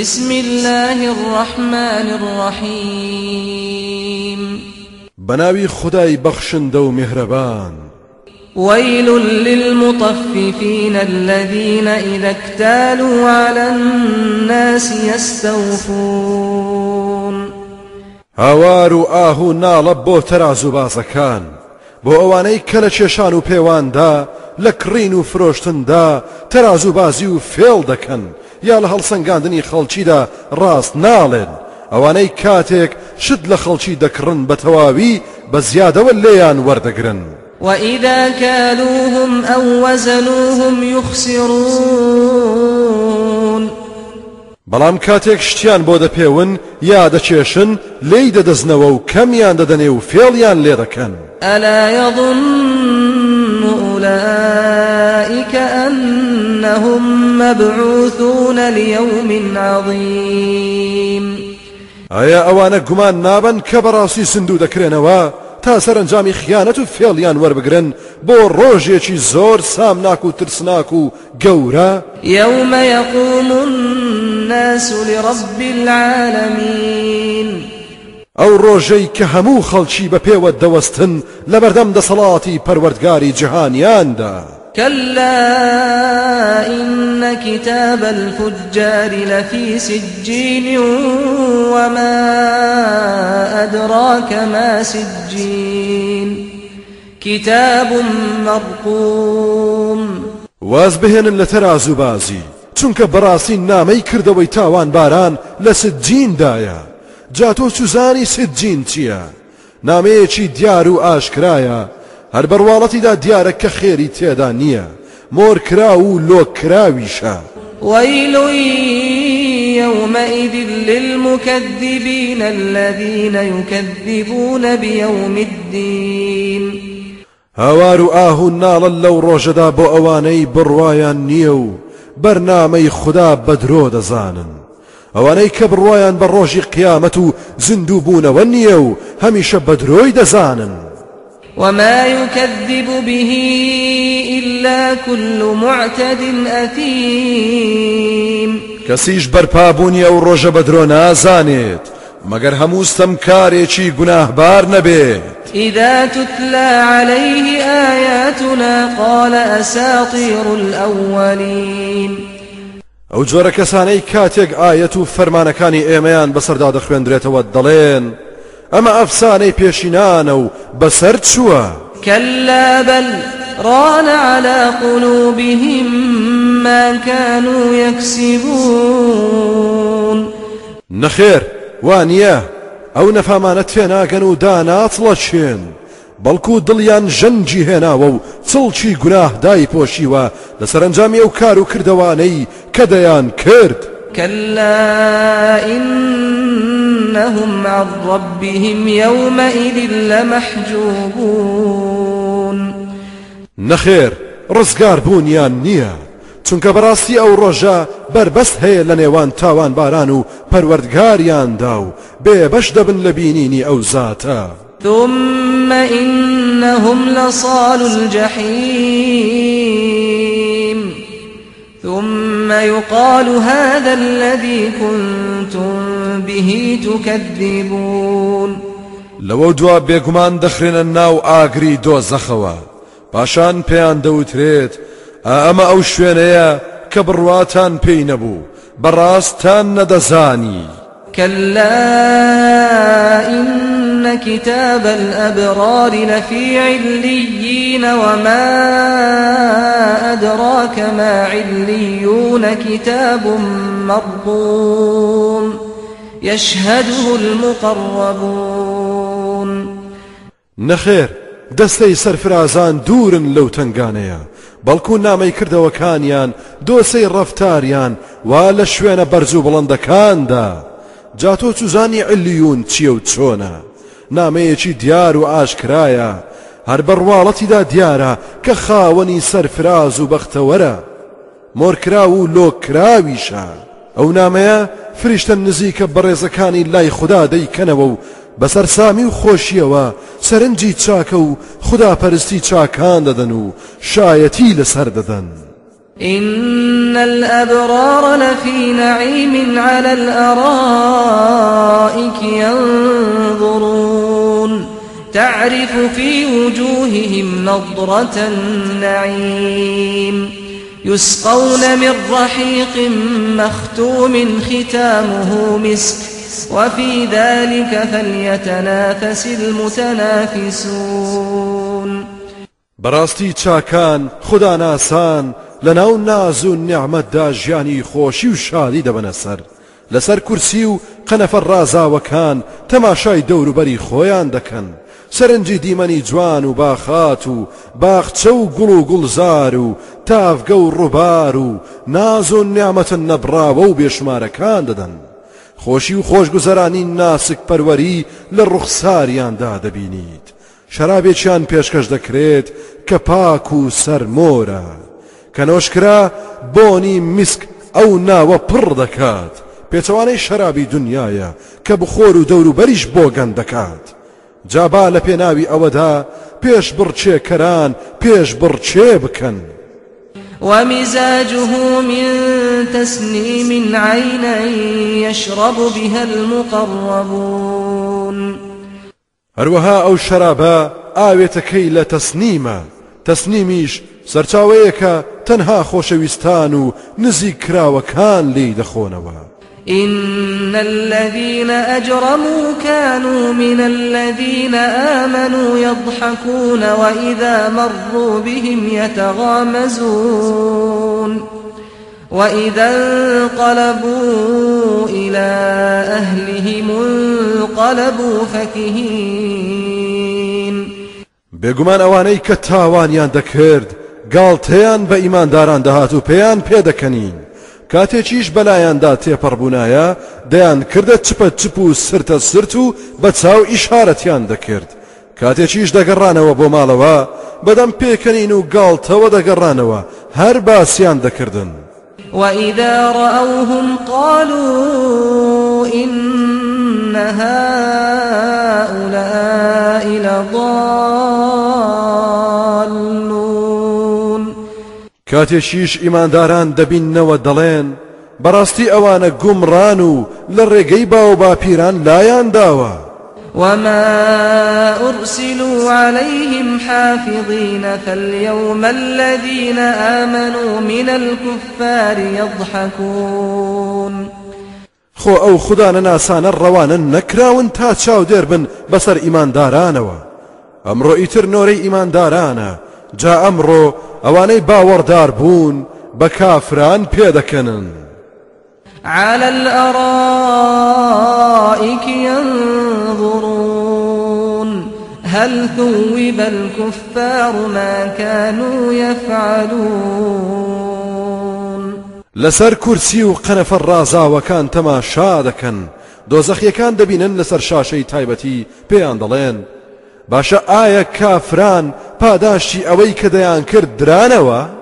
بسم الله الرحمن الرحيم. بە ناوی خودای بەخشندە و میهرەبان. ويل للمطففين الذين إذا اكتالوا على الناس يستوفون. هاوار و ئاهو ناڵە بۆ تەرازوو بازەکان. بۆ ئەوانەی کە لە کێشان و پێواندا لە کڕین و فرۆشتندا تەرازوو بازی و فێڵ دەکەن. یا لە هەڵسەنگاندنی خەڵکیدا ڕاست ناڵێن. ئەوانەی کاتێک شت لە خەڵکی دەکڕن بە تەواوی بە زیادەوە لێیان وەردەگرن. وإذا كالوهم أو وزنوهم يخسرون بەڵام کاتێک شتیان بۆ دەپێون یا دەچێشن لی دەدەزنەوە و کەمیان دەدەنێ و فێڵیان لێ دەکەن. ألا يظن أولئك أنهم مبعوثون ليوم عظيم. ئایا ئەوانە گومان نابن کە بەڕاستی سندوو دەکرێنەوە تا سەرنجامی خیانەت و فێڵیان وەربگرن بۆ ڕۆژێکی زۆر سامناک و ترسناک و گەورە يوم يقوم الناس لرب العالمين. ئەو ڕۆژەی کە هەموو خەڵکی بە پێوە دەوەستن لە بەردەم دەسەڵاتی پەروەردگاری كلا إن كتاب الفجار لفي سجين وما أدراك ما سجين كتاب مرقوم واز بهێنن لە تەراز و بەڕاستی نامەی کردەوەی تاوان باران لە سجیندایە جا تۆ سوزانی سجین چییە؟ نامەیەکی دیار و ئاشکرایە هەر بەرواڵەتیدا دیارە کە خێری تێدا نییە. مۆرکرا و لۆکراویشە ويل يومئذ للمكذبين الذين يكذبون بيوم الدين. هاوار و ئاهو ناڵە لەو ڕۆژەدا بۆ ئەوانەی بڕوایان نییە و بەرنامەی خوددا بەدرۆ دەزانن. ئەوانەی کە بڕوایان بە ڕۆژی قیامەت و زیندوو بوونەوە نییە و هەمیشە بەدرۆی دەزانن. وما يكذب به إلا كل معتد أثيم. کەسیش بەرپابوونی ئەو ڕۆژە بەدرۆ نازانێت مەگەر هەموو ستەمکارێکی گوناهبار نەبێت. إذا تتلى عليه آياتنا قال أساطير الأولين. ئەو جۆرە کەسانەی کاتێک ئاەت و فەرمانەکانی ئێمەیان بەسەردا دەخوێندرێتەوە دەڵێن ئەمە ئەفسانەی پێشینانە و بەسەر چووە؟ كلا بل ران على قلوبهم ما كانوا يكسبون. نەخێر وانە ئەو نەفامانە تێناگەن و داناتڵەچێن بەڵکو دڵیان ژەنجی هێناوە و چڵکی گوناه دای پۆشیوە لە سەرنجامی ئەو کار و کردوانەی کە دەیان کرد. كلا إنهم عن ربهم يومئذ لمحجوبون. نەخێر ڕزگار بوونیان نییە. چونکە بەڕاستی ئەو ڕۆژە بربەست هەیە لە نێوان تاوان باران و پەروەردگاریاندا و بێبەش دەبن لە بینینی ئەو زاتە. ثم إنهم لصال الجحيم. ثم يقال هذا الذي كنتم به تكذبون. لەوە دوا بێگومان دەخرێنە ناو ئاگری دۆزەخەوە پاشان پێیان دەوترێت ئەمە ئەو شوێنەیە کە بڕواتان پێی نەبوو بەڕاستان نەدەزانی. كلا كتاب الأبرار لفي عليين وما أدراك ما عليون كتاب مرقوم يشهده المقربون. نەخێر دەستەی سەرفرازان دوورن لەو تنگانەیە بەڵکو نامەی کردەوەکانیان دۆسەی ڕفتاریان وا لە شوێنە بەرز و بڵندەکاندا. جاتۆ چوزانی علیون چیە و نامەیەکی دیار و ئاشکرایە. هەر بەڕواڵەتیدا دیارە کە خاوەنی سەرفراز و بەختەوەرە. مۆرکرا و لۆکراویشە. ئەو نامەیە فریشتە نزیکە بەڕێزەکانی لای خوددا دەیکەنەوە و بەسەر سامی و خۆشیەوە سەرنجی چاکە و خوداپەرستی چاکان دەدەن و شایەتی لەسەر دەدەن. إن الأبرار لفي نعيم على الأرائك ينظرون تعرف في وجوههم نضرة النعيم. يسقون من رحيق مختوم ختامه مسك وفي ذلك فليتنافس المتنافسون. بەڕاستی چاکان خدا ناسان لە ناو ناز و نیعممەتدا ژیانی خۆشی و شادی دەبنە سەر. لەسەر کورسی و قەنەفەر ڕازاوەکان تەماشای دەوروبەری خۆیان دەکەن. سەرنجی دیمەنی جوان و باخات و باخچە و گوڵ و گوڵزار و تافگە و ڕووبار و ناز و نیامەتن نەبراوە و بێشمارەکان دەدەن. خۆشی و خۆشگوزەرانی ناسک پەروەری لە ڕوخساریاندا دەبینیت شەرابێکیان پێشکەش دەکرێت کە پاک و سەرمۆرە. کە نۆشکرا بۆنی میسک ئەو ناوە پڕ دەکات. پێچەوانەی شەرابی دنیاە کە بخۆر و دەور و بەریش بۆ گەن دەکات جابا لە پێناوی ئەوەدا پێش بڕچێکەران پێش بڕچێ بکەن. ومزاجه من تسنيم عينا يشرب بها المقربون هەروەها ئەو شەرابە ئاوێتەکەی لە تەسنیمە. تەسنیمیش سەرچاوەیەکە تەنها خۆشەویستان و نزیک کراوەکان لی دەخۆنەوە. إن الذين أجرموا كانوا من الذين آمنوا يضحكون وإذا مروا بهم يتغامزون وإذا انقلبوا إلى أهلهم انقلبوا فكهين. بێگومان ئەوانەی کە تاوانیان دەکرد گاڵتەیان بە ئیمانداران دەهات و پێیان پێدەکەنین. کاتێکیش بەلایەندا تێپەڕبوونایە دەیان کردە چپە چپ و سرتە سرت و بە چاو ئیشارەتیان دەکرد. کاتێکیش دەگەڕانەوە بۆ ماڵەوە بەدەم پێکەنین و گاڵتەوە دەگەڕانەوە هەر باسییان دەکردن. وإذا رأوهم قالوا إن هؤلاء لضالون کاتێکیش ئیمانداران دەبینەوە دەڵێن بەڕاستی ئەوانە گومڕان و لە ڕێگەی باو باپیران لایان داوە. وما أرسلوا عليهم حافظين فاليوم الذين آمنوا من الكفار يضحكون. خۆ ئەو خوددانە ناسانە ڕەوانە نەکراون تا چاو دێر بن بەسەر ئیماندارانەوە. ئەمڕۆ ئیتر نۆرەی ئیماندارانە جا ئەمڕۆ ئەوانەی باوەڕدار بوون بە کافران پێدەکەنن على الأرائك ينظرون هل ثوب الكفار ما كانوا يفعلون؟ لەسەر کورسی و قەنەفە ڕازاوەکان تەماشا دەکەن دۆزەخیەکان دەبینن لەسەر شاشەی تایبەتی پێیان دەڵێن باشە ئایا کافران پاداشتی ئەوەی کە دەیان کرد درانەوە؟